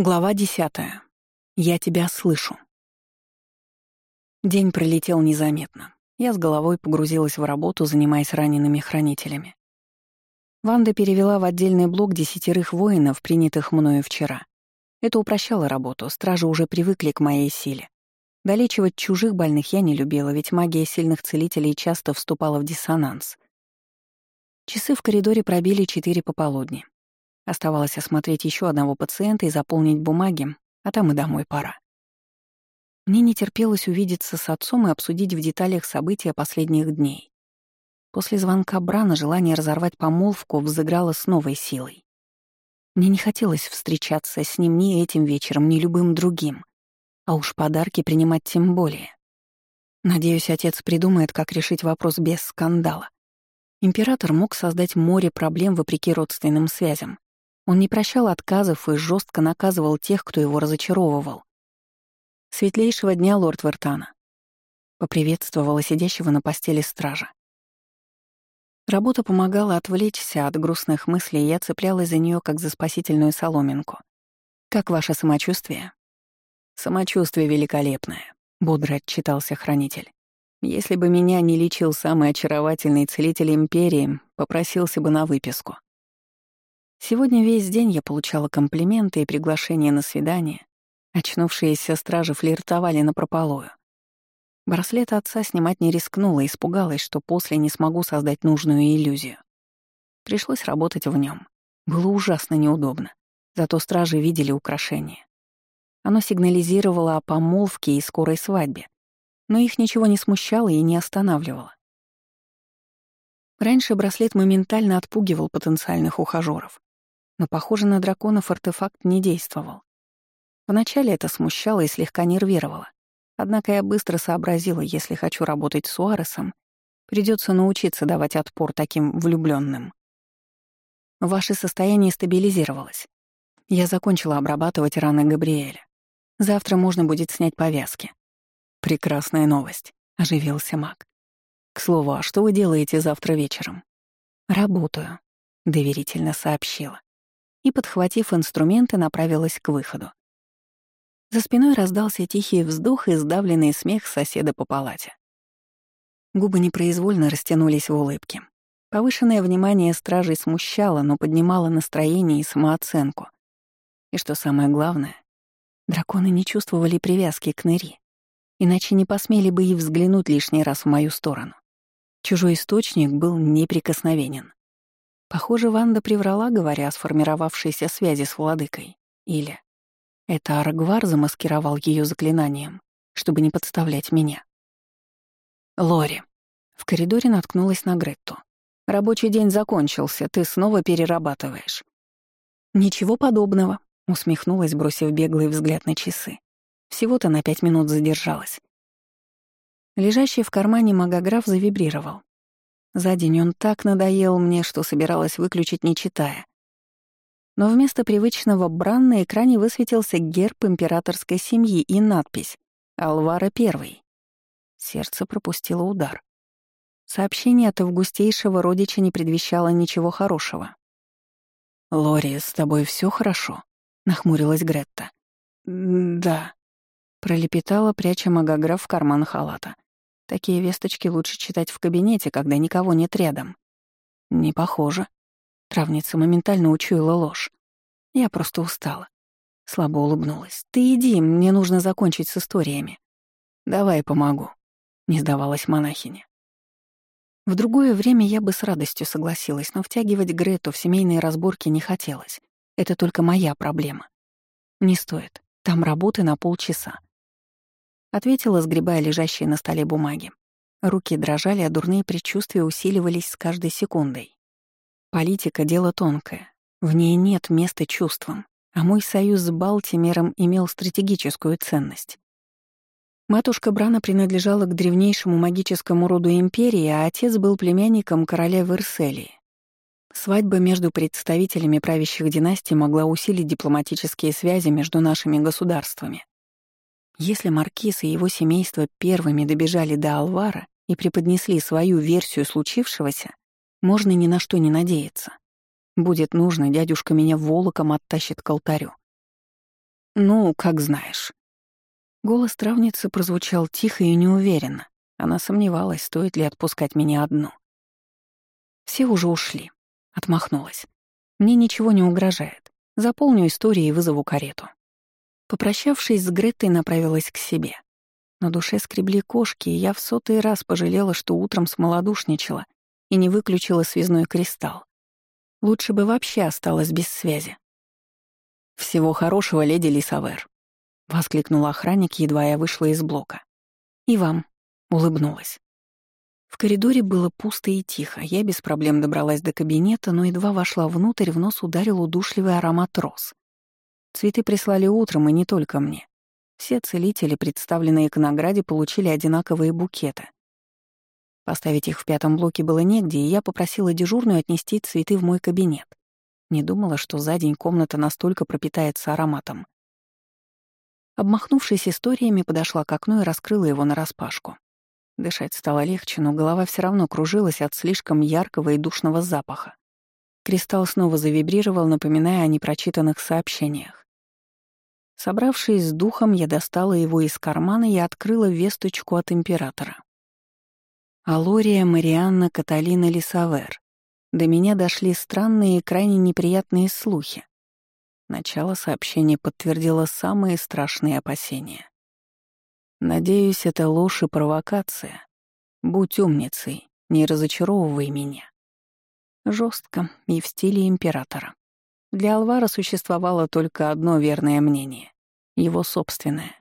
Глава десятая. Я тебя слышу. День пролетел незаметно. Я с головой погрузилась в работу, занимаясь ранеными хранителями. Ванда перевела в отдельный блок десятерых воинов, принятых мною вчера. Это упрощало работу, стражи уже привыкли к моей силе. Долечивать чужих больных я не любила, ведь магия сильных целителей часто вступала в диссонанс. Часы в коридоре пробили четыре пополудни. Оставалось осмотреть еще одного пациента и заполнить бумаги, а там и домой пора. Мне не терпелось увидеться с отцом и обсудить в деталях события последних дней. После звонка Брана желание разорвать помолвку взыграло с новой силой. Мне не хотелось встречаться с ним ни этим вечером, ни любым другим, а уж подарки принимать тем более. Надеюсь, отец придумает, как решить вопрос без скандала. Император мог создать море проблем вопреки родственным связям, он не прощал отказов и жестко наказывал тех, кто его разочаровывал. «Светлейшего дня, лорд Вертана», — поприветствовала сидящего на постели стража. Работа помогала отвлечься от грустных мыслей, и я цеплялась за нее как за спасительную соломинку. «Как ваше самочувствие?» «Самочувствие великолепное», — бодро отчитался хранитель. «Если бы меня не лечил самый очаровательный целитель Империи, попросился бы на выписку». Сегодня весь день я получала комплименты и приглашения на свидание. Очнувшиеся стражи флиртовали напропалую. Браслет отца снимать не рискнула, испугалась, что после не смогу создать нужную иллюзию. Пришлось работать в нем. Было ужасно неудобно. Зато стражи видели украшение. Оно сигнализировало о помолвке и скорой свадьбе. Но их ничего не смущало и не останавливало. Раньше браслет моментально отпугивал потенциальных ухажёров. Но, похоже, на драконов артефакт не действовал. Вначале это смущало и слегка нервировало. Однако я быстро сообразила, если хочу работать с Уаресом, придется научиться давать отпор таким влюбленным. Ваше состояние стабилизировалось. Я закончила обрабатывать раны Габриэля. Завтра можно будет снять повязки. Прекрасная новость, оживился маг. К слову, а что вы делаете завтра вечером? Работаю, доверительно сообщила и, подхватив инструменты, направилась к выходу. За спиной раздался тихий вздох и сдавленный смех соседа по палате. Губы непроизвольно растянулись в улыбке. Повышенное внимание стражей смущало, но поднимало настроение и самооценку. И что самое главное, драконы не чувствовали привязки к Нэри, иначе не посмели бы и взглянуть лишний раз в мою сторону. Чужой источник был неприкосновенен. Похоже, Ванда приврала, говоря о сформировавшейся связи с владыкой. Или это Арагвар замаскировал ее заклинанием, чтобы не подставлять меня. Лори. В коридоре наткнулась на Гретту. «Рабочий день закончился, ты снова перерабатываешь». «Ничего подобного», — усмехнулась, бросив беглый взгляд на часы. Всего-то на пять минут задержалась. Лежащий в кармане магограф завибрировал. За день он так надоел мне, что собиралась выключить, не читая. Но вместо привычного бран на экране высветился герб императорской семьи и надпись «Алвара I». Сердце пропустило удар. Сообщение от августейшего родича не предвещало ничего хорошего. «Лори, с тобой все хорошо?» — нахмурилась Гретта. «Да», — пролепетала, пряча магограф в карман халата. Такие весточки лучше читать в кабинете, когда никого нет рядом. Не похоже. Травница моментально учуяла ложь. Я просто устала. Слабо улыбнулась. «Ты иди, мне нужно закончить с историями». «Давай помогу», — не сдавалась монахиня. В другое время я бы с радостью согласилась, но втягивать Грету в семейные разборки не хотелось. Это только моя проблема. Не стоит. Там работы на полчаса. Ответила, сгребая лежащие на столе бумаги. Руки дрожали, а дурные предчувствия усиливались с каждой секундой. Политика — дело тонкое. В ней нет места чувствам, а мой союз с Балтимером имел стратегическую ценность. Матушка Брана принадлежала к древнейшему магическому роду империи, а отец был племянником короля Верселии. Свадьба между представителями правящих династий могла усилить дипломатические связи между нашими государствами. Если Маркиз и его семейство первыми добежали до Алвара и преподнесли свою версию случившегося, можно ни на что не надеяться. Будет нужно, дядюшка меня волоком оттащит к алтарю. «Ну, как знаешь». Голос травницы прозвучал тихо и неуверенно. Она сомневалась, стоит ли отпускать меня одну. Все уже ушли. Отмахнулась. Мне ничего не угрожает. Заполню историю и вызову карету. Попрощавшись с Гретой, направилась к себе. На душе скребли кошки, и я в сотый раз пожалела, что утром смолодушничала и не выключила связной кристалл. Лучше бы вообще осталась без связи. «Всего хорошего, леди Лисавер», — воскликнул охранник, едва я вышла из блока. «И вам», — улыбнулась. В коридоре было пусто и тихо. Я без проблем добралась до кабинета, но едва вошла внутрь, в нос ударил удушливый аромат роз. Цветы прислали утром, и не только мне. Все целители, представленные к награде, получили одинаковые букеты. Поставить их в пятом блоке было негде, и я попросила дежурную отнести цветы в мой кабинет. Не думала, что за день комната настолько пропитается ароматом. Обмахнувшись историями, подошла к окну и раскрыла его нараспашку. Дышать стало легче, но голова все равно кружилась от слишком яркого и душного запаха. Кристалл снова завибрировал, напоминая о непрочитанных сообщениях. Собравшись с духом, я достала его из кармана и открыла весточку от императора. Алория Марианна Каталина Лисавер. До меня дошли странные и крайне неприятные слухи. Начало сообщения подтвердило самые страшные опасения. Надеюсь, это ложь и провокация. Будь умницей, не разочаровывай меня. Жестко и в стиле императора. Для Алвара существовало только одно верное мнение — его собственное.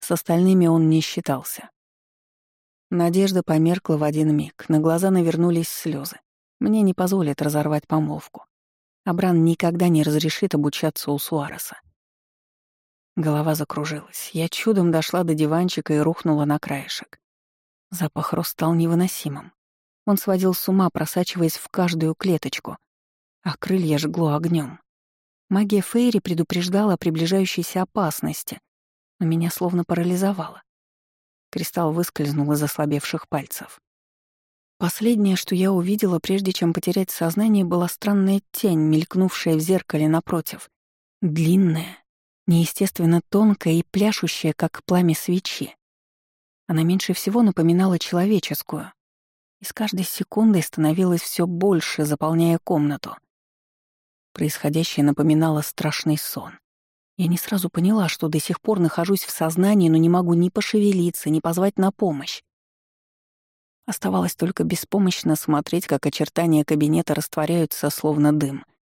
С остальными он не считался. Надежда померкла в один миг, на глаза навернулись слезы. Мне не позволят разорвать помолвку. Абран никогда не разрешит обучаться у Суареса. Голова закружилась. Я чудом дошла до диванчика и рухнула на краешек. Запах роз стал невыносимым. Он сводил с ума, просачиваясь в каждую клеточку, а крылья жгло огнем. Магия Фейри предупреждала о приближающейся опасности, но меня словно парализовала. Кристалл выскользнул из ослабевших пальцев. Последнее, что я увидела, прежде чем потерять сознание, была странная тень, мелькнувшая в зеркале напротив. Длинная, неестественно тонкая и пляшущая, как пламя свечи. Она меньше всего напоминала человеческую. И с каждой секундой становилось все больше, заполняя комнату. Происходящее напоминало страшный сон. Я не сразу поняла, что до сих пор нахожусь в сознании, но не могу ни пошевелиться, ни позвать на помощь. Оставалось только беспомощно смотреть, как очертания кабинета растворяются, словно дым —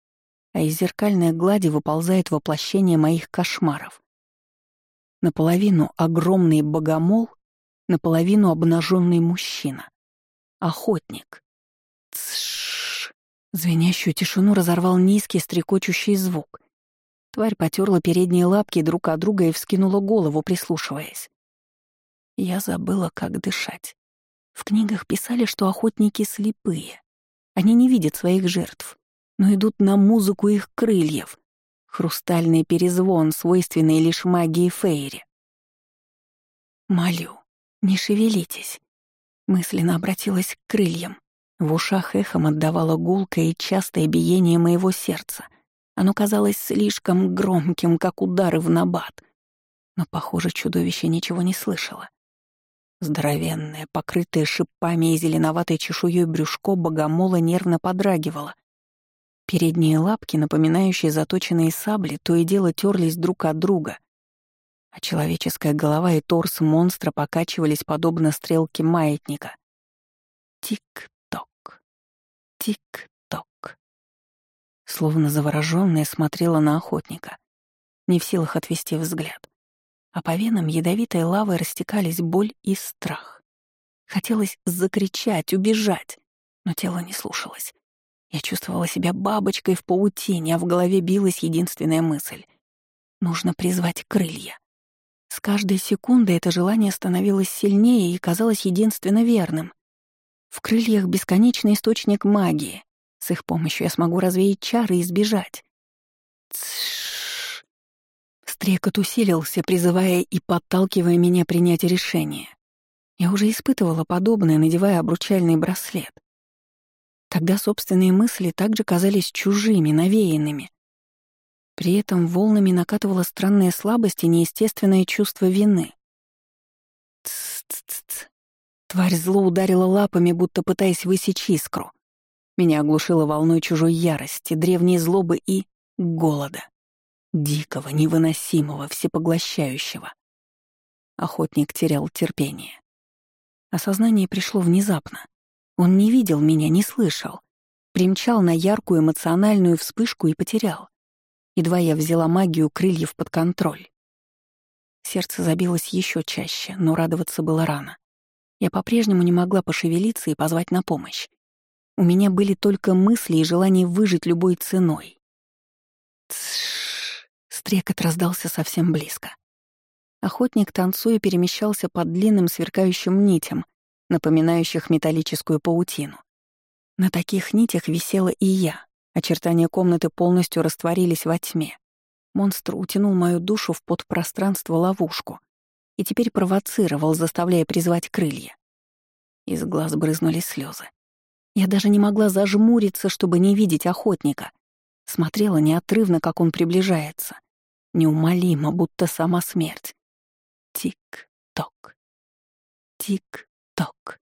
а из зеркальной глади выползает воплощение моих кошмаров. Наполовину огромный богомол, наполовину обнаженный мужчина. Охотник. Тсш. Звенящую тишину разорвал низкий стрекочущий звук. Тварь потерла передние лапки друг от друга и вскинула голову, прислушиваясь. Я забыла, как дышать. В книгах писали, что охотники слепые. Они не видят своих жертв но идут на музыку их крыльев. Хрустальный перезвон, свойственный лишь магии Фейри. «Молю, не шевелитесь», — мысленно обратилась к крыльям. В ушах эхом отдавало гулкое и частое биение моего сердца. Оно казалось слишком громким, как удары в набат. Но, похоже, чудовище ничего не слышало. Здоровенное, покрытое шипами и зеленоватой чешуей брюшко богомола нервно подрагивало, Передние лапки, напоминающие заточенные сабли, то и дело терлись друг от друга, а человеческая голова и торс монстра покачивались подобно стрелке маятника. Тик-ток, тик-ток. Словно заворожённая смотрела на охотника, не в силах отвести взгляд. А по венам ядовитой лавой растекались боль и страх. Хотелось закричать, убежать, но тело не слушалось. Я чувствовала себя бабочкой в паутине, а в голове билась единственная мысль. Нужно призвать крылья. С каждой секундой это желание становилось сильнее и казалось единственно верным. В крыльях бесконечный источник магии. С их помощью я смогу развеять чары и избежать. Тш. Стрекот усилился, призывая и подталкивая меня принять решение. Я уже испытывала подобное, надевая обручальный браслет. Тогда собственные мысли также казались чужими, навеянными. При этом волнами накатывала странная слабость и неестественное чувство вины. Ц-ц-ц. Тварь зло ударила лапами, будто пытаясь высечь искру. Меня оглушило волной чужой ярости, древней злобы и голода. Дикого, невыносимого, всепоглощающего. Охотник терял терпение. Осознание пришло внезапно. Он не видел меня, не слышал. Примчал на яркую эмоциональную вспышку и потерял. Едва я взяла магию крыльев под контроль. Сердце забилось еще чаще, но радоваться было рано. Я по-прежнему не могла пошевелиться и позвать на помощь. У меня были только мысли и желание выжить любой ценой. Тш! Стрекот раздался совсем близко. Охотник, танцуя, перемещался под длинным сверкающим нитям, напоминающих металлическую паутину. На таких нитях висела и я. Очертания комнаты полностью растворились во тьме. Монстр утянул мою душу в подпространство-ловушку и теперь провоцировал, заставляя призвать крылья. Из глаз брызнули слезы. Я даже не могла зажмуриться, чтобы не видеть охотника. Смотрела неотрывно, как он приближается. Неумолимо, будто сама смерть. Тик-ток. Тик-ток.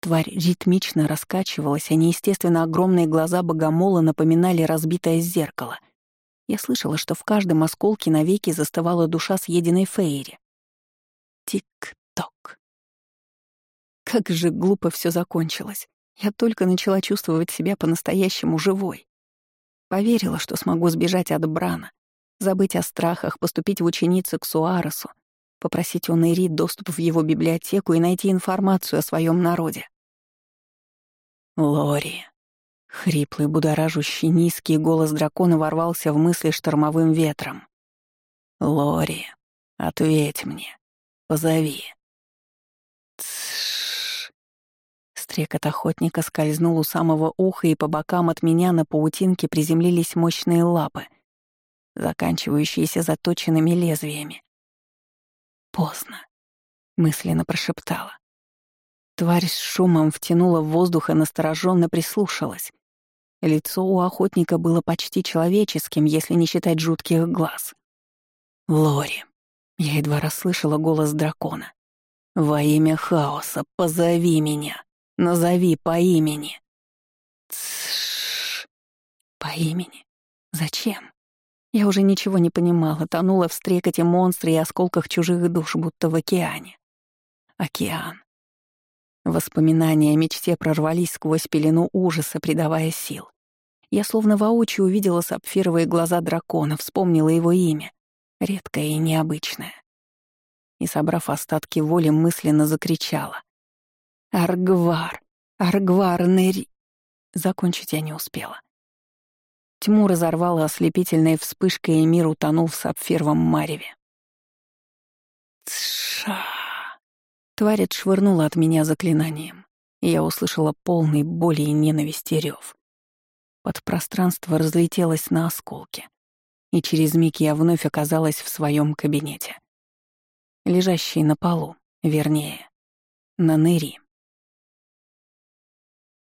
Тварь ритмично раскачивалась, а неестественно огромные глаза богомола напоминали разбитое зеркало. Я слышала, что в каждом осколке навеки застывала душа съеденной Фейри. Тик-ток. Как же глупо все закончилось. Я только начала чувствовать себя по-настоящему живой. Поверила, что смогу сбежать от Брана, забыть о страхах, поступить в ученицы к Суаресу, попросить у Нэри доступ в его библиотеку и найти информацию о своем народе. Лори. Хриплый, будоражущий, низкий голос дракона ворвался в мысли штормовым ветром. «Лори, ответь мне. Позови». Тш. Стрекот охотника скользнул у самого уха, и по бокам от меня на паутинке приземлились мощные лапы, заканчивающиеся заточенными лезвиями. «Поздно», — мысленно прошептала. Тварь с шумом втянула в воздух и настороженно прислушалась. Лицо у охотника было почти человеческим, если не считать жутких глаз. «Лори», — я едва расслышала голос дракона. «Во имя хаоса, позови меня! Назови по имени!» Тш. По имени? Зачем? Я уже ничего не понимала, тонула в стрекоте монстра и осколках чужих душ, будто в океане. Океан. Воспоминания о мечте прорвались сквозь пелену ужаса, придавая сил. Я словно воочию увидела сапфировые глаза дракона, вспомнила его имя, редкое и необычное. И, собрав остатки воли, мысленно закричала. «Аргвар! Аргвар Нери!» Закончить я не успела. Тьму разорвала ослепительной вспышкой, и мир утонул в сапфировом мареве. Тша! Тварь отшвырнула от меня заклинанием, я услышала полный боли и ненависти рев. Подпространство разлетелось на осколки, и через миг я вновь оказалась в своем кабинете. Лежащий на полу, вернее, на ныри.